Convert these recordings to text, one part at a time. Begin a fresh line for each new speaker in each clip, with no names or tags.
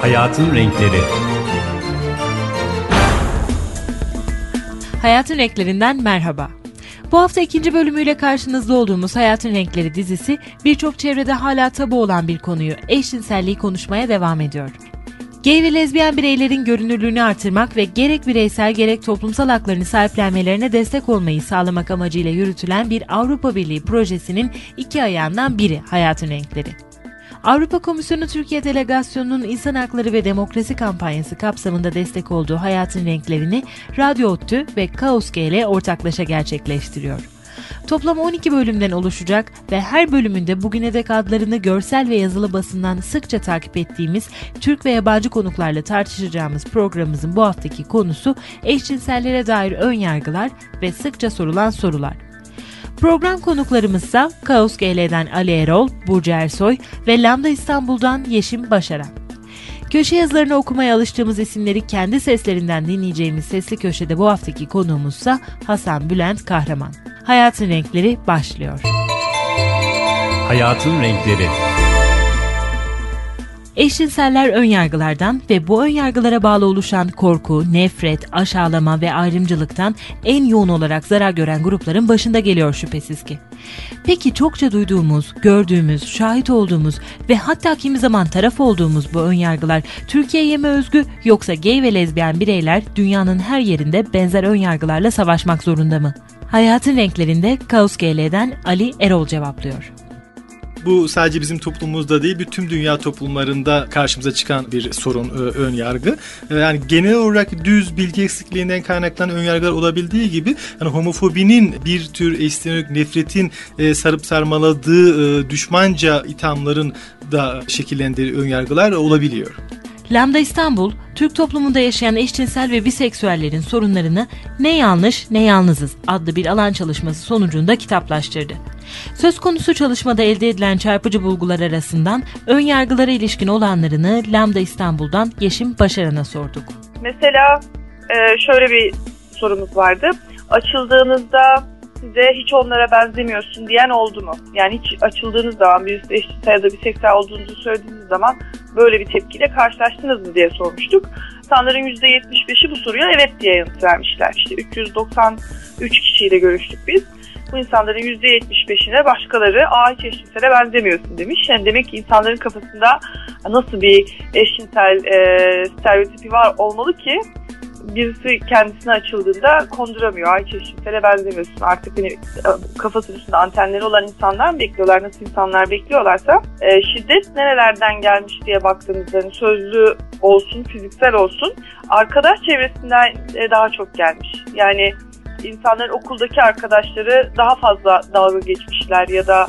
Hayatın Renkleri
Hayatın Renklerinden merhaba. Bu hafta ikinci bölümüyle karşınızda olduğumuz Hayatın Renkleri dizisi birçok çevrede hala tabu olan bir konuyu eşcinselliği konuşmaya devam ediyor. Gay ve lezbiyen bireylerin görünürlüğünü artırmak ve gerek bireysel gerek toplumsal haklarını sahiplenmelerine destek olmayı sağlamak amacıyla yürütülen bir Avrupa Birliği projesinin iki ayağından biri Hayatın Renkleri. Avrupa Komisyonu Türkiye Delegasyonu'nun İnsan Hakları ve Demokrasi kampanyası kapsamında destek olduğu Hayatın Renklerini Radyo ODTÜ ve Kaos GL ortaklaşa gerçekleştiriyor. Toplam 12 bölümden oluşacak ve her bölümünde bugüne dek adlarını görsel ve yazılı basından sıkça takip ettiğimiz Türk ve yabancı konuklarla tartışacağımız programımızın bu haftaki konusu eşcinsellere dair ön yargılar ve sıkça sorulan sorular. Program konuklarımızsa Kaos GL'den Ali Erol, Burcu Ersoy ve Lambda İstanbul'dan Yeşim Başaran. Köşe yazılarını okumaya alıştığımız isimleri kendi seslerinden dinleyeceğimiz Sesli Köşe'de bu haftaki konuğumuzsa Hasan Bülent Kahraman. Hayatın Renkleri başlıyor.
Hayatın Renkleri
Eşcinseller önyargılardan ve bu önyargılara bağlı oluşan korku, nefret, aşağılama ve ayrımcılıktan en yoğun olarak zarar gören grupların başında geliyor şüphesiz ki. Peki çokça duyduğumuz, gördüğümüz, şahit olduğumuz ve hatta kimi zaman taraf olduğumuz bu önyargılar Türkiye'ye mi özgü yoksa gay ve lezbiyen bireyler dünyanın her yerinde benzer önyargılarla savaşmak zorunda mı? Hayatın renklerinde Kaos GL'den Ali Erol cevaplıyor.
Bu sadece bizim toplumumuzda değil, bütün dünya toplumlarında karşımıza çıkan bir sorun, e, ön yargı. E, yani genel olarak düz bilgi eksikliğinden kaynaklanan ön yargılar olabildiği gibi hani homofobinin bir tür eşitlik nefretin e, sarıp sarmaladığı düşmanca ithamların da şekillendiği ön yargılar olabiliyor.
Lambda İstanbul, Türk toplumunda yaşayan eşcinsel ve biseksüellerin sorunlarını Ne Yanlış Ne Yalnızız adlı bir alan çalışması sonucunda kitaplaştırdı. Söz konusu çalışmada elde edilen çarpıcı bulgular arasından ön yargılara ilişkin olanlarını Lambda İstanbul'dan Yeşim Başaran'a sorduk.
Mesela e, şöyle bir sorumuz vardı. Açıldığınızda size hiç onlara benzemiyorsun diyen oldu mu? Yani hiç açıldığınız zaman birisi eşcinsel ya da biseksüel olduğunuzu söylediğiniz zaman böyle bir tepkiyle karşılaştınız mı diye sormuştuk. İnsanların %75'i bu soruya evet diye yanıt vermişler. İşte 393 kişiyle görüştük biz bu insanların %75'ine başkaları aa hiç eşcinsele benzemiyorsun demiş. Yani demek ki insanların kafasında nasıl bir eşcinsel e, stereotipi var olmalı ki birisi kendisine açıldığında konduramıyor. Ay eşcinsele benzemiyorsun. Artık hani kafasının üstünde antenleri olan insanlar mı bekliyorlar? Nasıl insanlar bekliyorlarsa e, şiddet nerelerden gelmiş diye baktığımızda hani sözlü olsun, fiziksel olsun arkadaş çevresinden e, daha çok gelmiş. Yani insanların okuldaki arkadaşları daha fazla dalga geçmişler ya da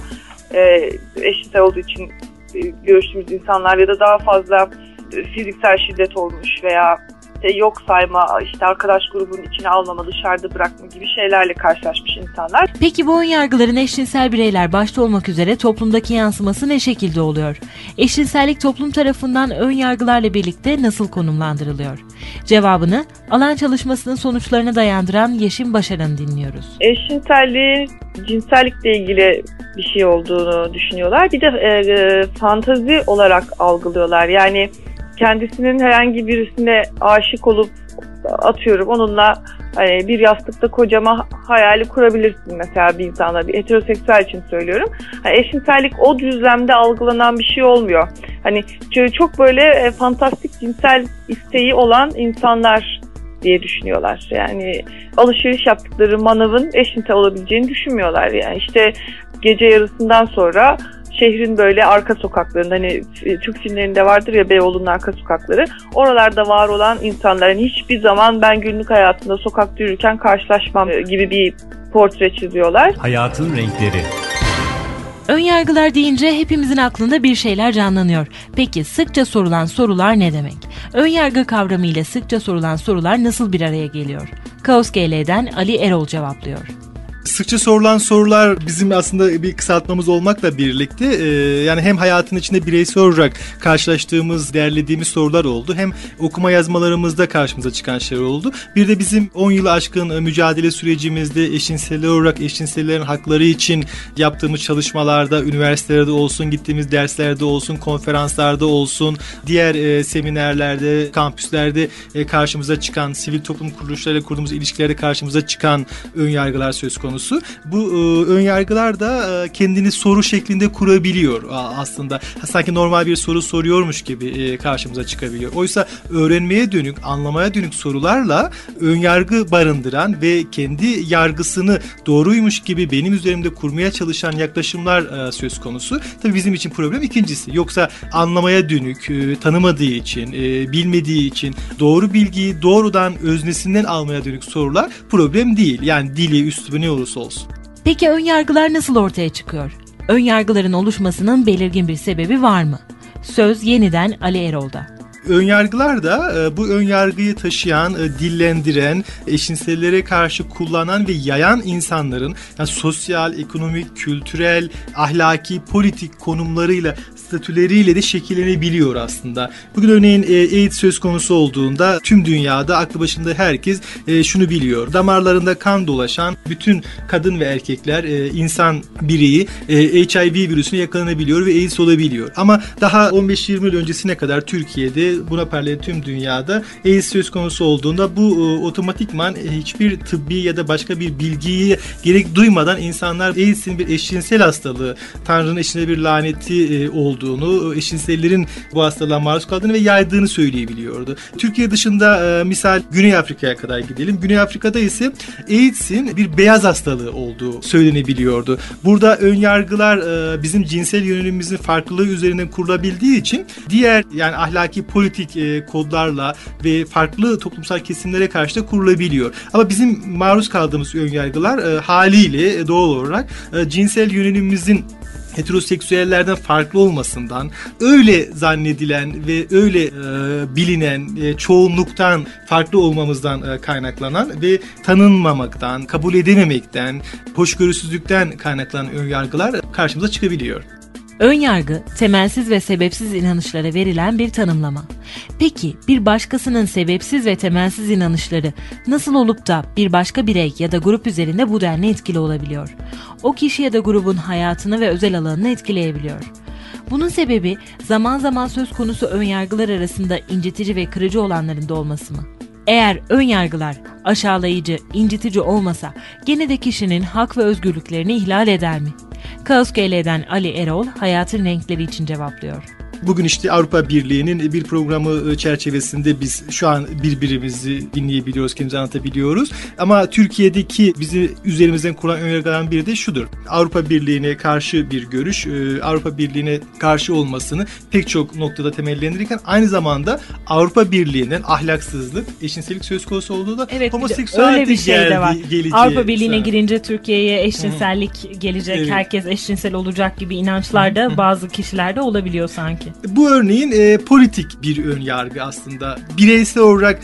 e, eşcinsel olduğu için e, görüştüğümüz insanlar ya da daha fazla e, fiziksel şiddet olmuş veya işte yok sayma, işte arkadaş grubunun içine almama, dışarıda bırakma gibi şeylerle karşılaşmış insanlar.
Peki bu önyargıların eşcinsel bireyler başta olmak üzere toplumdaki yansıması ne şekilde oluyor? Eşcinsellik toplum tarafından önyargılarla birlikte nasıl konumlandırılıyor? Cevabını alan çalışmasının sonuçlarına dayandıran Yeşim Başaran'ı dinliyoruz.
Eşcinselliği cinsellikle ilgili bir şey olduğunu düşünüyorlar. Bir de e, e, fantazi olarak algılıyorlar. Yani kendisinin herhangi birisine aşık olup atıyorum onunla hani bir yastıkta kocama hayali kurabilirsin mesela bir insana bir heteroseksüel için söylüyorum. Hani eşcinsellik o düzlemde algılanan bir şey olmuyor. Hani çok böyle e, fantastik cinsel isteği olan insanlar diye düşünüyorlar. Yani alışveriş yaptıkları manavın eşcinsel olabileceğini düşünmüyorlar. Yani işte gece yarısından sonra şehrin böyle arka sokaklarında hani Türk filmlerinde vardır ya Beyoğlu'nun arka sokakları. Oralarda var olan insanların hiçbir zaman ben günlük hayatımda sokakta yürürken karşılaşmam e, gibi bir portre çiziyorlar.
Hayatın renkleri.
Önyargılar deyince hepimizin aklında bir şeyler canlanıyor. Peki sıkça sorulan sorular ne demek? Önyargı kavramı ile sıkça sorulan sorular nasıl bir araya geliyor? Kaos GL'den Ali Erol cevaplıyor.
Sıkça sorulan sorular bizim aslında bir kısaltmamız olmakla birlikte e, yani hem hayatın içinde bireysel olarak karşılaştığımız, derlediğimiz sorular oldu. Hem okuma yazmalarımızda karşımıza çıkan şeyler oldu. Bir de bizim 10 yılı aşkın e, mücadele sürecimizde eşcinseller olarak eşcinsellerin hakları için yaptığımız çalışmalarda, üniversitelerde olsun, gittiğimiz derslerde olsun, konferanslarda olsun, diğer e, seminerlerde, kampüslerde karşımıza çıkan, sivil toplum kuruluşlarıyla kurduğumuz ilişkilerde karşımıza çıkan ön yargılar söz konusu. Bu e, ön yargılar da e, kendini soru şeklinde kurabiliyor aslında. Sanki normal bir soru soruyormuş gibi e, karşımıza çıkabiliyor. Oysa öğrenmeye dönük, anlamaya dönük sorularla ön yargı barındıran ve kendi yargısını doğruymuş gibi benim üzerimde kurmaya çalışan yaklaşımlar e, söz konusu. Tabii bizim için problem ikincisi. Yoksa anlamaya dönük, e, tanımadığı için, e, bilmediği için doğru bilgiyi doğrudan öznesinden almaya dönük sorular problem değil. Yani dili, üslubu ne olursa olsun.
Peki ön yargılar nasıl ortaya çıkıyor? Ön yargıların oluşmasının belirgin bir sebebi var mı? Söz yeniden Ali Erol'da.
Önyargılar da e, bu önyargıyı taşıyan, e, dillendiren, eşcinsellere karşı kullanan ve yayan insanların yani sosyal, ekonomik, kültürel, ahlaki, politik konumlarıyla statüleriyle de şekillenebiliyor aslında. Bugün örneğin e, AIDS söz konusu olduğunda tüm dünyada aklı başında herkes e, şunu biliyor. Damarlarında kan dolaşan bütün kadın ve erkekler e, insan bireyi HIV virüsüne yakalanabiliyor ve AIDS olabiliyor. Ama daha 15-20 yıl öncesine kadar Türkiye'de buna paralel tüm dünyada AIDS söz konusu olduğunda bu e, otomatikman hiçbir tıbbi ya da başka bir bilgiyi gerek duymadan insanlar AIDS'in bir eşcinsel hastalığı, Tanrı'nın eşine bir laneti e, olduğunu, eşcinsellerin bu hastalığa maruz kaldığını ve yaydığını söyleyebiliyordu. Türkiye dışında e, misal Güney Afrika'ya kadar gidelim. Güney Afrika'da ise AIDS'in bir beyaz hastalığı olduğu söylenebiliyordu. Burada ön yargılar e, bizim cinsel yönelimimizin farklılığı üzerinden kurulabildiği için diğer yani ahlaki politik e, kodlarla ve farklı toplumsal kesimlere karşı da kurulabiliyor. Ama bizim maruz kaldığımız ön yargılar e, haliyle e, doğal olarak e, cinsel yönelimimizin heteroseksüellerden farklı olmasından öyle zannedilen ve öyle e, bilinen e, çoğunluktan farklı olmamızdan e, kaynaklanan ve tanınmamaktan, kabul edememekten, hoşgörüsüzlükten kaynaklanan önyargılar karşımıza çıkabiliyor.
Ön yargı, temelsiz ve sebepsiz inanışlara verilen bir tanımlama. Peki bir başkasının sebepsiz ve temelsiz inanışları nasıl olup da bir başka birey ya da grup üzerinde bu denli etkili olabiliyor? O kişi ya da grubun hayatını ve özel alanını etkileyebiliyor. Bunun sebebi zaman zaman söz konusu ön yargılar arasında incitici ve kırıcı olanların da olması mı? Eğer ön yargılar aşağılayıcı, incitici olmasa gene de kişinin hak ve özgürlüklerini ihlal eder mi? Kaos GL'den Ali Erol hayatın renkleri için cevaplıyor.
Bugün işte Avrupa Birliği'nin bir programı çerçevesinde biz şu an birbirimizi dinleyebiliyoruz, kendimizi anlatabiliyoruz. Ama Türkiye'deki bizi üzerimizden kuran önergeden biri de şudur. Avrupa Birliği'ne karşı bir görüş, e, Avrupa Birliği'ne karşı olmasını pek çok noktada temellendirirken aynı zamanda Avrupa Birliği'nin ahlaksızlık, eşcinsellik söz konusu olduğu da
evet,
homoseksüelite
öyle bir şey de var.
Geleceği,
Avrupa Birliği'ne girince Türkiye'ye eşcinsellik gelecek,
Evet.
herkes eşcinsel olacak gibi inançlar da bazı kişilerde olabiliyor sanki.
Bu örneğin e, politik bir ön yargı aslında. Bireysel olarak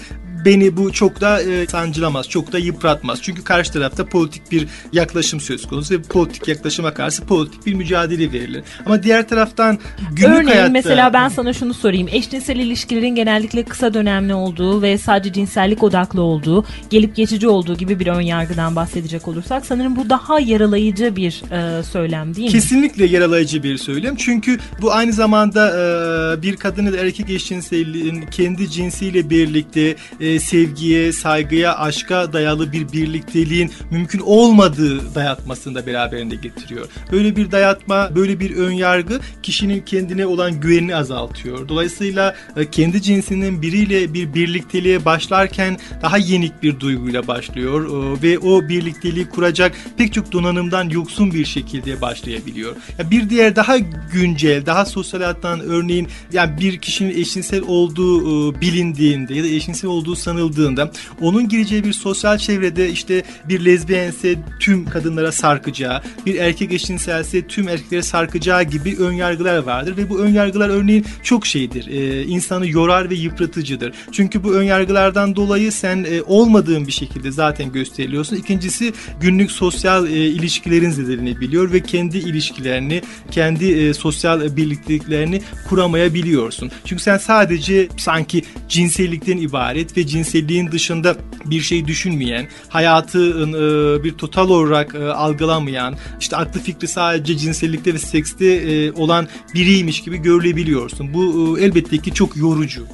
beni bu çok da e, sancılamaz, çok da yıpratmaz. Çünkü karşı tarafta politik bir yaklaşım söz konusu ve politik yaklaşıma karşı politik bir mücadele verilir. Ama diğer taraftan günlük
Örneğin
hayatta...
mesela ben sana şunu sorayım. Eşcinsel ilişkilerin genellikle kısa dönemli olduğu ve sadece cinsellik odaklı olduğu, gelip geçici olduğu gibi bir ön yargıdan bahsedecek olursak sanırım bu daha yaralayıcı bir e, söylem değil mi?
Kesinlikle yaralayıcı bir söylem. Çünkü bu aynı zamanda e, bir kadın ya da erkek eşcinselliğin kendi cinsiyle birlikte e, sevgiye, saygıya, aşka dayalı bir birlikteliğin mümkün olmadığı dayatmasını da beraberinde getiriyor. Böyle bir dayatma, böyle bir ön yargı kişinin kendine olan güvenini azaltıyor. Dolayısıyla e, kendi cinsinin biriyle bir birlikteliğe başlarken daha yenik bir duyguyla başlıyor e, ve o birlikteliği kuracak pek çok donanımdan yoksun bir şekilde başlayabiliyor. Ya bir diğer daha güncel, daha sosyal hayattan örneğin yani bir kişinin eşcinsel olduğu e, bilindiğinde ya da eşcinsel olduğu sanıldığında onun gireceği bir sosyal çevrede işte bir lezbiyense tüm kadınlara sarkacağı, bir erkek eşcinselse tüm erkeklere sarkacağı gibi ön yargılar vardır ve bu ön yargılar örneğin çok şeydir. E, insanı yorar ve yıpratıcıdır. Çünkü bu ön yargılardan dolayı sen e, olmadığın bir şekilde zaten gösteriliyorsun. İkincisi günlük sosyal e, ilişkilerin zedelenebiliyor ve kendi ilişkilerini, kendi e, sosyal birlikteliklerini kuramayabiliyorsun. Çünkü sen sadece sanki cinsellikten ibaret ve cinselliğin dışında bir şey düşünmeyen, hayatı e, bir total olarak e, algılamayan, işte aklı fikri sadece cinsellikte ve sekste e, olan biriymiş gibi görülebiliyorsun. Bu e, elbette ki çok yorucu.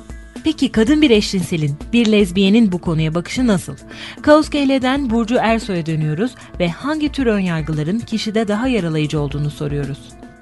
Peki kadın bir eşcinselin, bir lezbiyenin bu konuya bakışı nasıl? Kaos KL'den Burcu Ersoy'a dönüyoruz ve hangi tür önyargıların kişide daha yaralayıcı olduğunu soruyoruz.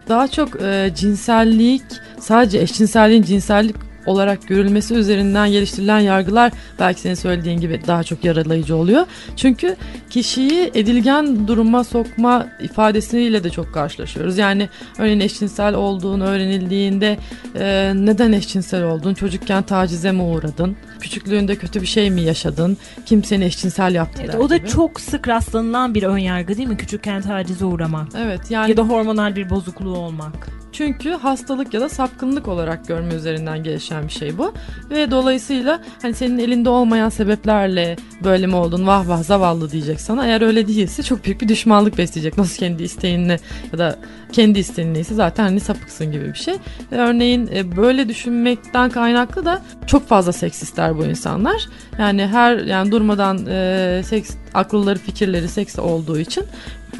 Daha çok e, cinsellik, sadece eşcinselliğin cinsellik olarak görülmesi üzerinden geliştirilen yargılar belki senin söylediğin gibi daha çok yaralayıcı oluyor. Çünkü kişiyi edilgen duruma sokma ifadesiyle de çok karşılaşıyoruz. Yani örneğin eşcinsel olduğunu öğrenildiğinde e, neden eşcinsel oldun? Çocukken tacize mi uğradın? Küçüklüğünde kötü bir şey mi yaşadın? Kim seni eşcinsel yaptı
Evet, o da
gibi.
çok sık rastlanılan bir önyargı değil mi? Küçükken tacize uğramak.
Evet yani
Ya da hormonal bir bozukluğu olmak.
Çünkü hastalık ya da sapkınlık olarak görme üzerinden gelişen bir şey bu. Ve dolayısıyla hani senin elinde olmayan sebeplerle böyle mi oldun vah vah zavallı diyecek sana. Eğer öyle değilse çok büyük bir düşmanlık besleyecek. Nasıl kendi isteğinle ya da kendi isteğinleyse zaten hani sapıksın gibi bir şey. Ve örneğin e, böyle düşünmekten kaynaklı da çok fazla seksistler bu insanlar. Yani her yani durmadan e, seks akılları fikirleri seks olduğu için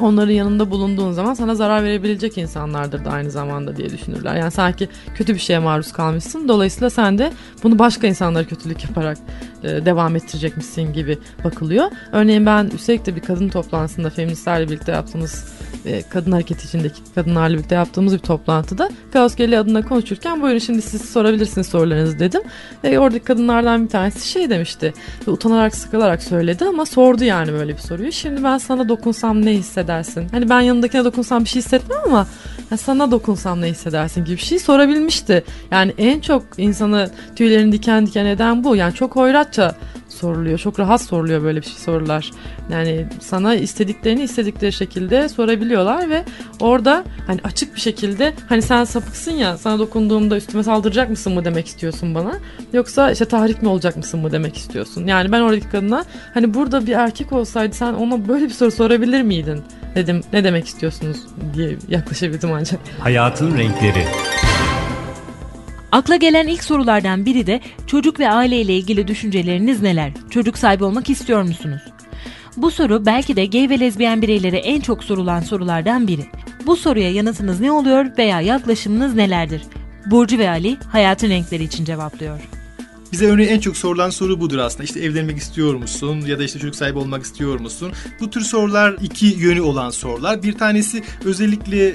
onların yanında bulunduğun zaman sana zarar verebilecek insanlardır da aynı zamanda diye düşünürler. Yani sanki kötü bir şeye maruz kalmışsın. Dolayısıyla sen de bunu başka insanlara kötülük yaparak e, devam ettirecekmişsin gibi bakılıyor. Örneğin ben üstelik de bir kadın toplantısında feministlerle birlikte yaptığımız e, kadın hareketi içindeki kadınlarla birlikte yaptığımız bir toplantıda Kaos Geli adına konuşurken buyurun şimdi siz sorabilirsiniz sorularınızı dedim. Ve oradaki kadınlardan bir tanesi şey demişti. Ve utanarak sıkılarak söyledi ama sordu yani böyle bir soruyu. Şimdi ben sana dokunsam ne hissedersin? Hani ben yanındakine dokunsam bir şey hissetmem ama ya sana dokunsam ne hissedersin gibi bir şey sorabilmişti. Yani en çok insanı tüylerini diken diken eden bu. Yani çok hoyratça soruluyor. Çok rahat soruluyor böyle bir şey sorular. Yani sana istediklerini istedikleri şekilde sorabiliyorlar ve orada hani açık bir şekilde hani sen sapıksın ya sana dokunduğumda üstüme saldıracak mısın mı demek istiyorsun bana yoksa işte tahrik mi olacak mısın mı demek istiyorsun. Yani ben oradaki kadına hani burada bir erkek olsaydı sen ona böyle bir soru sorabilir miydin dedim ne demek istiyorsunuz diye yaklaşabildim ancak.
Hayatın renkleri.
Akla gelen ilk sorulardan biri de çocuk ve aile ile ilgili düşünceleriniz neler? Çocuk sahibi olmak istiyor musunuz? Bu soru belki de gay ve lezbiyen bireylere en çok sorulan sorulardan biri. Bu soruya yanıtınız ne oluyor veya yaklaşımınız nelerdir? Burcu ve Ali hayatın renkleri için cevaplıyor.
Bize örneğin en çok sorulan soru budur aslında. İşte evlenmek istiyor musun ya da işte çocuk sahibi olmak istiyor musun? Bu tür sorular iki yönü olan sorular. Bir tanesi özellikle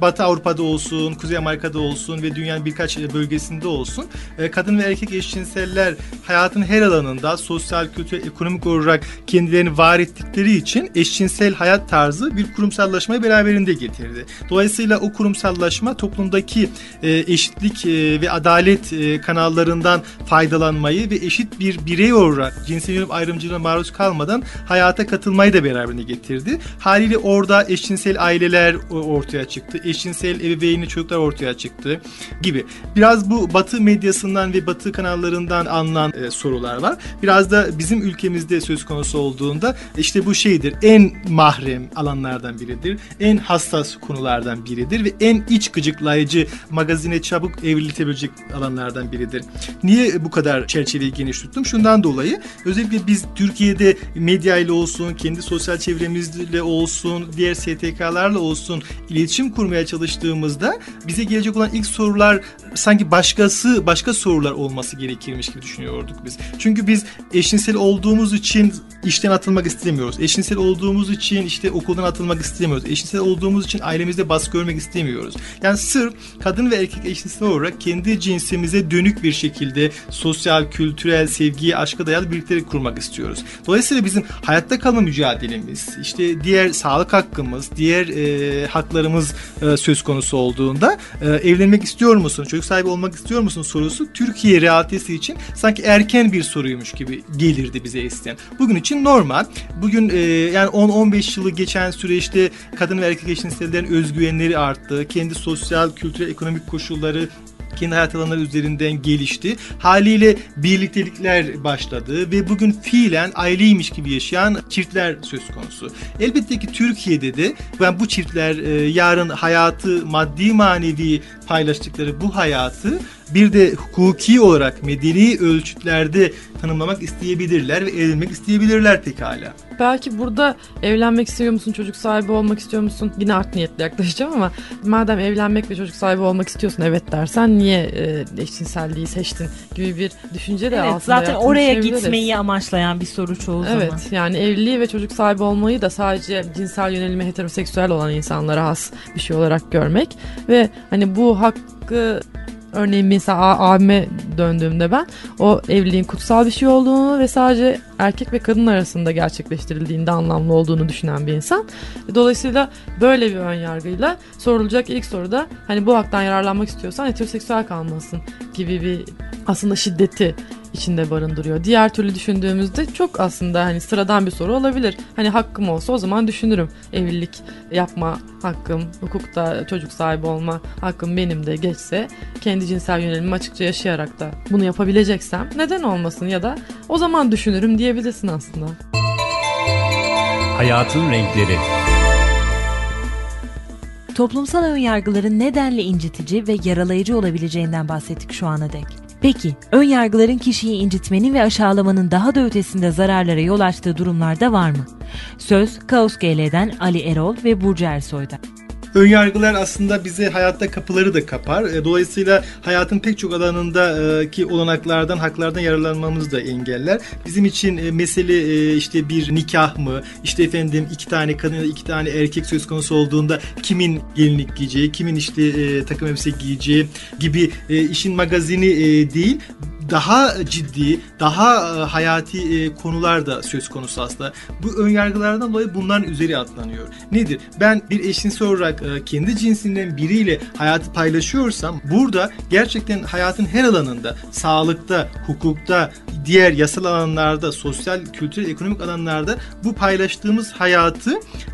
Batı Avrupa'da olsun, Kuzey Amerika'da olsun ve dünyanın birkaç bölgesinde olsun e, kadın ve erkek eşcinseller hayatın her alanında sosyal, kültürel, ekonomik olarak kendilerini var ettikleri için eşcinsel hayat tarzı bir kurumsallaşmayı beraberinde getirdi. Dolayısıyla o kurumsallaşma toplumdaki e, eşitlik e, ve adalet kanallarından faydalanmayı ve eşit bir birey olarak cinsel yönelim ayrımcılığına maruz kalmadan hayata katılmayı da beraberinde getirdi. Haliyle orada eşcinsel aileler ortaya çıktı eşcinsel ebeveynli çocuklar ortaya çıktı gibi. Biraz bu batı medyasından ve batı kanallarından alınan e, sorular var. Biraz da bizim ülkemizde söz konusu olduğunda işte bu şeydir en mahrem alanlardan biridir. En hassas konulardan biridir ve en iç gıcıklayıcı magazine çabuk evriltebilecek alanlardan biridir. Niye bu kadar çerçeveyi geniş tuttum? Şundan dolayı özellikle biz Türkiye'de medya ile olsun, kendi sosyal çevremizle olsun, diğer STK'larla olsun iletişim kurmaya çalıştığımızda bize gelecek olan ilk sorular sanki başkası başka sorular olması gerekirmiş gibi düşünüyorduk biz. Çünkü biz eşcinsel olduğumuz için işten atılmak istemiyoruz. Eşcinsel olduğumuz için işte okuldan atılmak istemiyoruz. Eşcinsel olduğumuz için ailemizde baskı görmek istemiyoruz. Yani sırf kadın ve erkek eşcinsel olarak kendi cinsimize dönük bir şekilde sosyal, kültürel, sevgiye, aşka dayalı birliktelik kurmak istiyoruz. Dolayısıyla bizim hayatta kalma mücadelemiz, işte diğer sağlık hakkımız, diğer e, haklarımız e, söz konusu olduğunda e, evlenmek istiyor musun, çocuk sahibi olmak istiyor musun sorusu Türkiye realitesi için sanki erken bir soruymuş gibi gelirdi bize eskiden. Bugün için normal. Bugün e, yani 10-15 yılı geçen süreçte kadın ve erkek eşcinsellerin özgüvenleri arttı. Kendi sosyal, kültürel, ekonomik koşulları kendi hayat alanları üzerinden gelişti. Haliyle birliktelikler başladı ve bugün fiilen aileymiş gibi yaşayan çiftler söz konusu. Elbette ki Türkiye'de de ben bu çiftler e, yarın hayatı maddi manevi paylaştıkları bu hayatı bir de hukuki olarak medeni ölçütlerde tanımlamak isteyebilirler ve evlenmek isteyebilirler pekala.
Belki burada evlenmek istiyor musun, çocuk sahibi olmak istiyor musun? Yine art niyetli yaklaşacağım ama madem evlenmek ve çocuk sahibi olmak istiyorsun evet dersen niye e, eşcinselliği seçtin gibi bir düşünce de
Evet
altında
zaten oraya gitmeyi amaçlayan bir soru çoğu
Evet
zaman.
yani evliliği ve çocuk sahibi olmayı da sadece cinsel yönelimi heteroseksüel olan insanlara has bir şey olarak görmek ve hani bu hakkı örneğin mesela abime döndüğümde ben o evliliğin kutsal bir şey olduğunu ve sadece erkek ve kadın arasında gerçekleştirildiğinde anlamlı olduğunu düşünen bir insan. Dolayısıyla böyle bir ön yargıyla sorulacak ilk soruda hani bu haktan yararlanmak istiyorsan heteroseksüel kalmalısın gibi bir aslında şiddeti içinde barındırıyor. Diğer türlü düşündüğümüzde çok aslında hani sıradan bir soru olabilir. Hani hakkım olsa o zaman düşünürüm. Evlilik yapma hakkım, hukukta çocuk sahibi olma hakkım benim de geçse kendi cinsel yönelimimi açıkça yaşayarak da bunu yapabileceksem neden olmasın ya da o zaman düşünürüm diyebilirsin aslında.
Hayatın renkleri.
Toplumsal önyargıların nedenle incitici ve yaralayıcı olabileceğinden bahsettik şu ana dek. Peki, önyargıların kişiyi incitmenin ve aşağılamanın daha da ötesinde zararlara yol açtığı durumlarda var mı? Söz Kaos GL'den Ali Erol ve Burcu Ersoy'da.
Önyargılar aslında bize hayatta kapıları da kapar. E, Dolayısıyla hayatın pek çok alanındaki olanaklardan, haklardan yararlanmamızı da engeller. Bizim için e, mesele e, işte bir nikah mı, işte efendim iki tane kadın iki tane erkek söz konusu olduğunda kimin gelinlik giyeceği, kimin işte e, takım elbise giyeceği gibi e, işin magazini e, değil daha ciddi, daha e, hayati e, konular da söz konusu aslında. Bu önyargılardan dolayı bunların üzeri atlanıyor. Nedir? Ben bir eşcinsel olarak e, kendi cinsinden biriyle hayatı paylaşıyorsam burada gerçekten hayatın her alanında, sağlıkta, hukukta, diğer yasal alanlarda, sosyal, kültürel, ekonomik alanlarda bu paylaştığımız hayatı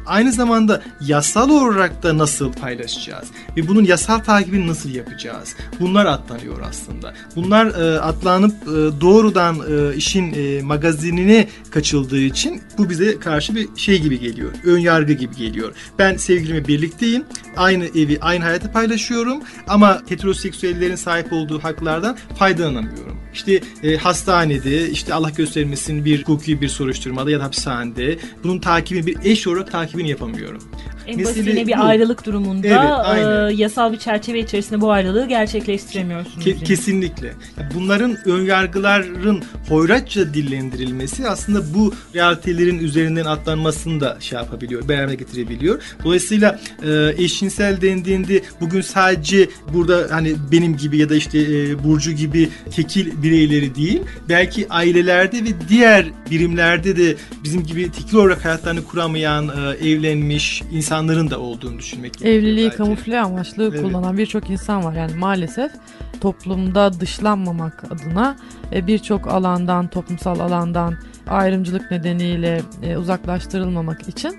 aynı zamanda yasal olarak da nasıl paylaşacağız ve bunun yasal takibini nasıl yapacağız? Bunlar atlanıyor aslında. Bunlar e, atlanıp e, doğrudan e, işin e, magazinine kaçıldığı için bu bize karşı bir şey gibi geliyor. Ön yargı gibi geliyor. Ben sevgilimle birlikteyim. Aynı evi, aynı hayatı paylaşıyorum ama heteroseksüellerin sahip olduğu haklardan faydalanamıyorum. İşte e, hastanede, işte Allah göstermesin bir hukuki bir soruşturmada ya da hapishanede bunun takibini bir eş olarak takibini yapamıyorum.
En basitine bir
bu.
ayrılık durumunda
Evet,
e, yasal bir çerçeve içerisinde bu ayrılığı gerçekleştiremiyorsunuz.
Ke-
yani.
kesinlikle. Bunların önyargıların hoyratça dillendirilmesi aslında bu realitelerin üzerinden atlanmasını da şey yapabiliyor, beraber getirebiliyor. Dolayısıyla e, eşcinsel dendiğinde bugün sadece burada hani benim gibi ya da işte e, Burcu gibi tekil bireyleri değil, belki ailelerde ve diğer birimlerde de bizim gibi tekil olarak hayatlarını kuramayan, e, evlenmiş insanların da olduğunu düşünmek gerekiyor
Evliliği
belki.
kamufle amaçlı
Evet.
kullanan birçok insan var. Yani maalesef toplumda dışlanmamak adına e, birçok alandan, toplumsal alandan ayrımcılık nedeniyle e, uzaklaştırılmamak için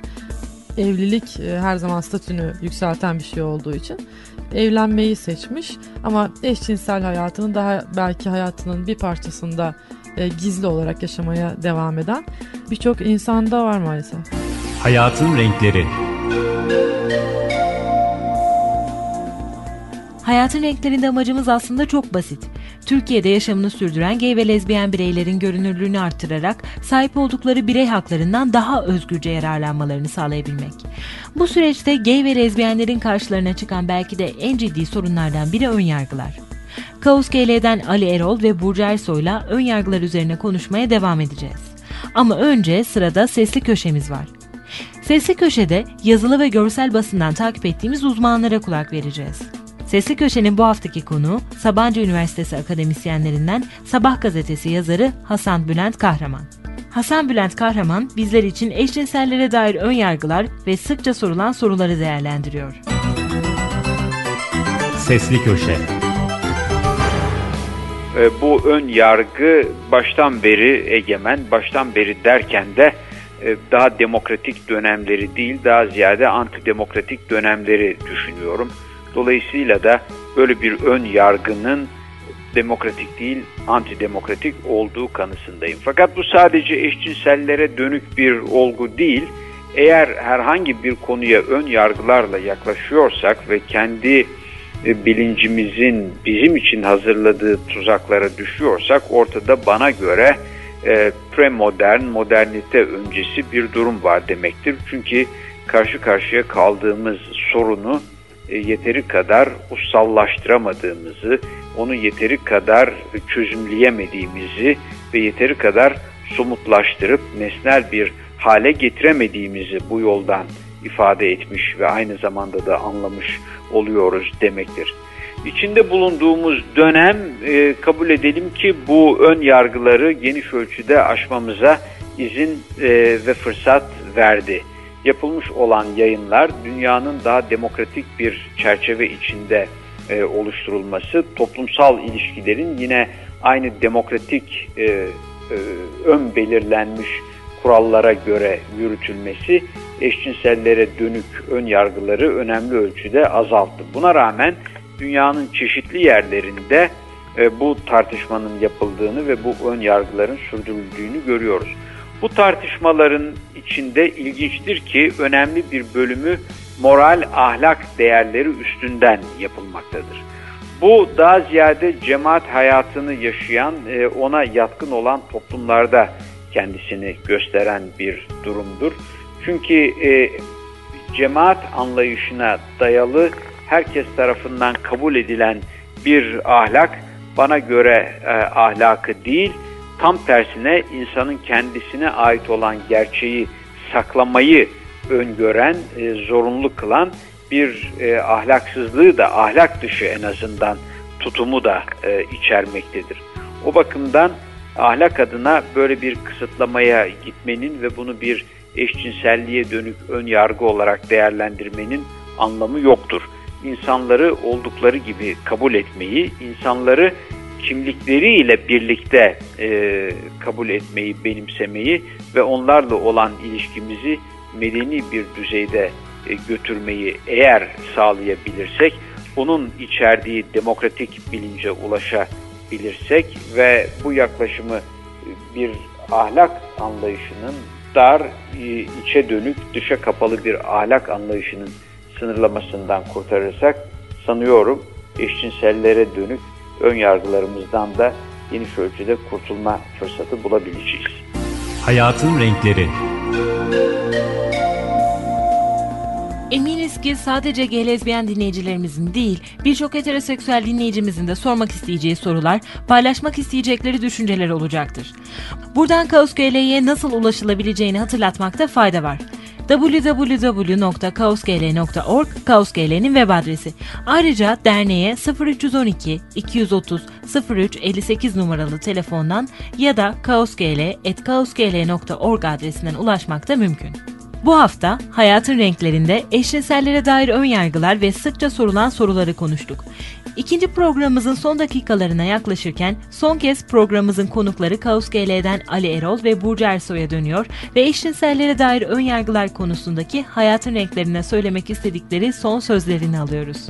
evlilik her zaman statünü yükselten bir şey olduğu için evlenmeyi seçmiş ama eşcinsel hayatını daha belki hayatının bir parçasında e, gizli olarak yaşamaya devam eden birçok insanda var maalesef.
Hayatın renkleri.
Hayatın renklerinde amacımız aslında çok basit. Türkiye'de yaşamını sürdüren gay ve lezbiyen bireylerin görünürlüğünü artırarak sahip oldukları birey haklarından daha özgürce yararlanmalarını sağlayabilmek. Bu süreçte gay ve lezbiyenlerin karşılarına çıkan belki de en ciddi sorunlardan biri önyargılar. Kaos GL'den Ali Erol ve Burcu Ersoy'la ön yargılar üzerine konuşmaya devam edeceğiz. Ama önce sırada sesli köşemiz var. Sesli köşede yazılı ve görsel basından takip ettiğimiz uzmanlara kulak vereceğiz. Sesli Köşe'nin bu haftaki konuğu Sabancı Üniversitesi akademisyenlerinden Sabah gazetesi yazarı Hasan Bülent Kahraman. Hasan Bülent Kahraman bizler için eşcinsellere dair ön yargılar ve sıkça sorulan soruları değerlendiriyor.
Sesli Köşe
E, bu ön yargı baştan beri egemen, baştan beri derken de e, daha demokratik dönemleri değil, daha ziyade antidemokratik dönemleri düşünüyorum. Dolayısıyla da böyle bir ön yargının demokratik değil, antidemokratik olduğu kanısındayım. Fakat bu sadece eşcinsellere dönük bir olgu değil. Eğer herhangi bir konuya ön yargılarla yaklaşıyorsak ve kendi e, bilincimizin bizim için hazırladığı tuzaklara düşüyorsak ortada bana göre e, premodern, modernite öncesi bir durum var demektir. Çünkü karşı karşıya kaldığımız sorunu e, yeteri kadar ussallaştıramadığımızı, onu yeteri kadar çözümleyemediğimizi ve yeteri kadar somutlaştırıp nesnel bir hale getiremediğimizi bu yoldan ifade etmiş ve aynı zamanda da anlamış oluyoruz demektir. İçinde bulunduğumuz dönem e, kabul edelim ki bu ön yargıları geniş ölçüde aşmamıza izin e, ve fırsat verdi. Yapılmış olan yayınlar dünyanın daha demokratik bir çerçeve içinde e, oluşturulması, toplumsal ilişkilerin yine aynı demokratik e, e, ön belirlenmiş kurallara göre yürütülmesi eşcinsellere dönük ön yargıları önemli ölçüde azalttı. Buna rağmen dünyanın çeşitli yerlerinde e, bu tartışmanın yapıldığını ve bu ön yargıların sürdürüldüğünü görüyoruz. Bu tartışmaların içinde ilginçtir ki önemli bir bölümü moral ahlak değerleri üstünden yapılmaktadır. Bu daha ziyade cemaat hayatını yaşayan, e, ona yatkın olan toplumlarda kendisini gösteren bir durumdur. Çünkü e, cemaat anlayışına dayalı herkes tarafından kabul edilen bir ahlak bana göre e, ahlakı değil, tam tersine insanın kendisine ait olan gerçeği saklamayı öngören, e, zorunlu kılan bir e, ahlaksızlığı da ahlak dışı en azından tutumu da e, içermektedir. O bakımdan ahlak adına böyle bir kısıtlamaya gitmenin ve bunu bir eşcinselliğe dönük ön yargı olarak değerlendirmenin anlamı yoktur. İnsanları oldukları gibi kabul etmeyi, insanları kimlikleriyle birlikte e, kabul etmeyi, benimsemeyi ve onlarla olan ilişkimizi medeni bir düzeyde e, götürmeyi eğer sağlayabilirsek, bunun içerdiği demokratik bilince ulaşabilirsek ve bu yaklaşımı bir ahlak anlayışının dar, e, içe dönük, dışa kapalı bir ahlak anlayışının sınırlamasından kurtarırsak sanıyorum eşcinsellere dönük ön yargılarımızdan da geniş ölçüde kurtulma fırsatı bulabileceğiz.
Hayatın Renkleri
Eminiz ki sadece gay lezbiyen dinleyicilerimizin değil, birçok heteroseksüel dinleyicimizin de sormak isteyeceği sorular, paylaşmak isteyecekleri düşünceler olacaktır. Buradan Kaos GL'ye nasıl ulaşılabileceğini hatırlatmakta fayda var www.kaosgl.org Kaosgl'nin web adresi. Ayrıca derneğe 0312 230 03 58 numaralı telefondan ya da kaosgl.kaosgl.org adresinden ulaşmak da mümkün. Bu hafta hayatın renklerinde eşcinsellere dair ön yargılar ve sıkça sorulan soruları konuştuk. İkinci programımızın son dakikalarına yaklaşırken son kez programımızın konukları Kaos GL'den Ali Erol ve Burcu Ersoy'a dönüyor ve eşcinsellere dair ön yargılar konusundaki hayatın renklerine söylemek istedikleri son sözlerini alıyoruz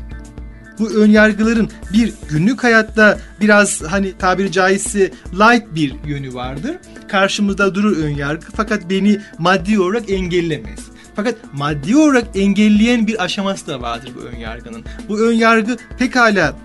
bu önyargıların bir günlük hayatta biraz hani tabiri caizse light bir yönü vardır. Karşımızda durur önyargı fakat beni maddi olarak engellemez. Fakat maddi olarak engelleyen bir aşaması da vardır bu önyargının. Bu önyargı pekala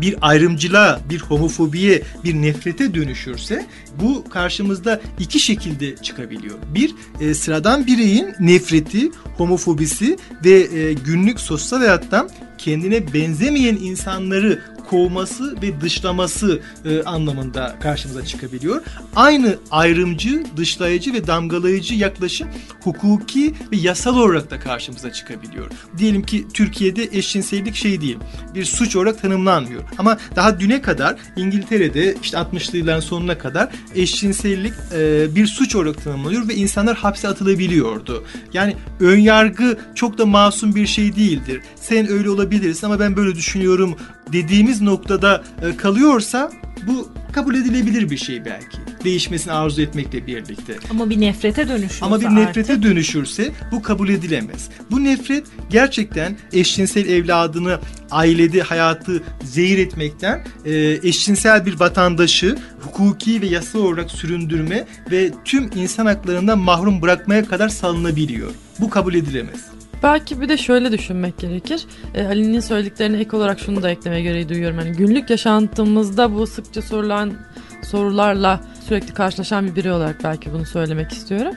bir ayrımcılığa, bir homofobiye, bir nefrete dönüşürse bu karşımızda iki şekilde çıkabiliyor. Bir, e, sıradan bireyin nefreti, homofobisi ve e, günlük sosyal hayattan kendine benzemeyen insanları kovması ve dışlaması e, anlamında karşımıza çıkabiliyor. Aynı ayrımcı, dışlayıcı ve damgalayıcı yaklaşım hukuki ve yasal olarak da karşımıza çıkabiliyor. Diyelim ki Türkiye'de eşcinsellik şey değil, bir suç olarak tanımlanmıyor. Ama daha düne kadar İngiltere'de işte 60'lı yılların sonuna kadar eşcinsellik e, bir suç olarak tanımlanıyor ve insanlar hapse atılabiliyordu. Yani ön yargı çok da masum bir şey değildir. Sen öyle olabilirsin ama ben böyle düşünüyorum dediğimiz noktada e, kalıyorsa bu kabul edilebilir bir şey belki. Değişmesini arzu etmekle birlikte.
Ama bir nefrete dönüşüyorsa
Ama bir nefrete
artık,
dönüşürse bu kabul edilemez. Bu nefret gerçekten eşcinsel evladını ailede hayatı zehir etmekten e, eşcinsel bir vatandaşı hukuki ve yasal olarak süründürme ve tüm insan haklarından mahrum bırakmaya kadar salınabiliyor. Bu kabul edilemez.
Belki bir de şöyle düşünmek gerekir. E, Ali'nin söylediklerine ek olarak şunu da eklemeye gereği duyuyorum. Yani günlük yaşantımızda bu sıkça sorulan sorularla sürekli karşılaşan bir birey olarak belki bunu söylemek istiyorum.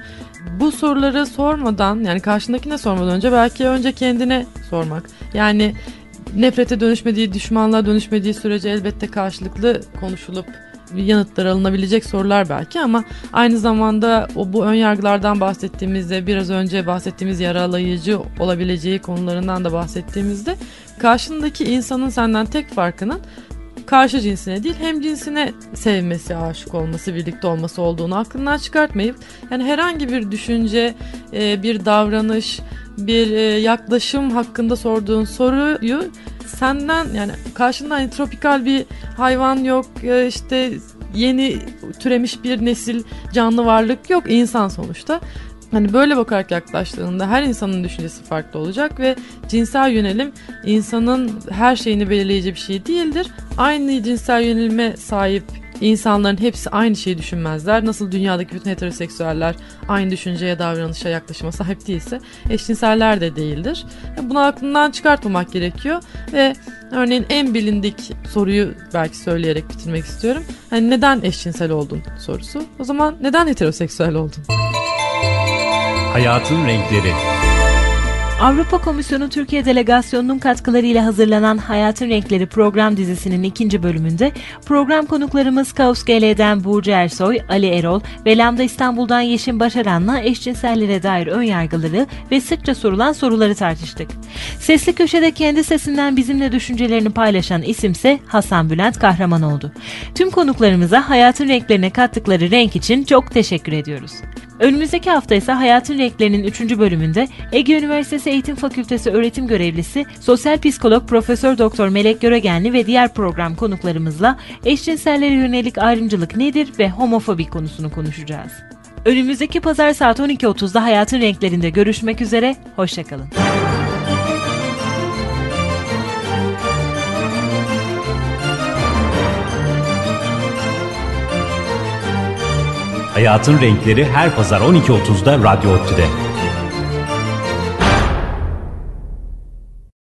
Bu soruları sormadan yani karşındakine sormadan önce belki önce kendine sormak. Yani nefrete dönüşmediği, düşmanlığa dönüşmediği sürece elbette karşılıklı konuşulup yanıtlar alınabilecek sorular belki ama aynı zamanda o bu ön yargılardan bahsettiğimizde biraz önce bahsettiğimiz yaralayıcı olabileceği konularından da bahsettiğimizde karşındaki insanın senden tek farkının karşı cinsine değil hem cinsine sevmesi, aşık olması, birlikte olması olduğunu aklından çıkartmayıp yani herhangi bir düşünce, e, bir davranış, bir e, yaklaşım hakkında sorduğun soruyu senden yani karşında hani tropikal bir hayvan yok e, işte yeni türemiş bir nesil canlı varlık yok insan sonuçta. Hani böyle bakarak yaklaştığında her insanın düşüncesi farklı olacak ve cinsel yönelim insanın her şeyini belirleyici bir şey değildir. Aynı cinsel yönelime sahip insanların hepsi aynı şeyi düşünmezler. Nasıl dünyadaki bütün heteroseksüeller aynı düşünceye, davranışa, yaklaşıma sahip değilse eşcinseller de değildir. Bunu aklından çıkartmamak gerekiyor ve örneğin en bilindik soruyu belki söyleyerek bitirmek istiyorum. Hani neden eşcinsel oldun sorusu. O zaman neden heteroseksüel oldun?
Hayatın renkleri.
Avrupa Komisyonu Türkiye Delegasyonu'nun katkılarıyla hazırlanan Hayatın Renkleri program dizisinin ikinci bölümünde program konuklarımız Kaos GL'den Burcu Ersoy, Ali Erol ve Lambda İstanbul'dan Yeşim Başaran'la eşcinsellere dair ön yargıları ve sıkça sorulan soruları tartıştık. Sesli Köşe'de kendi sesinden bizimle düşüncelerini paylaşan isimse Hasan Bülent Kahraman oldu. Tüm konuklarımıza hayatın renklerine kattıkları renk için çok teşekkür ediyoruz. Önümüzdeki hafta ise Hayatın Renklerinin 3. bölümünde Ege Üniversitesi Eğitim Fakültesi öğretim görevlisi Sosyal Psikolog Profesör Doktor Melek Göregenli ve diğer program konuklarımızla eşcinsellere yönelik ayrımcılık nedir ve homofobi konusunu konuşacağız. Önümüzdeki pazar saat 12.30'da Hayatın Renklerinde görüşmek üzere, hoşçakalın.
Hayatın renkleri her pazar 12.30'da Radyo Otü'de.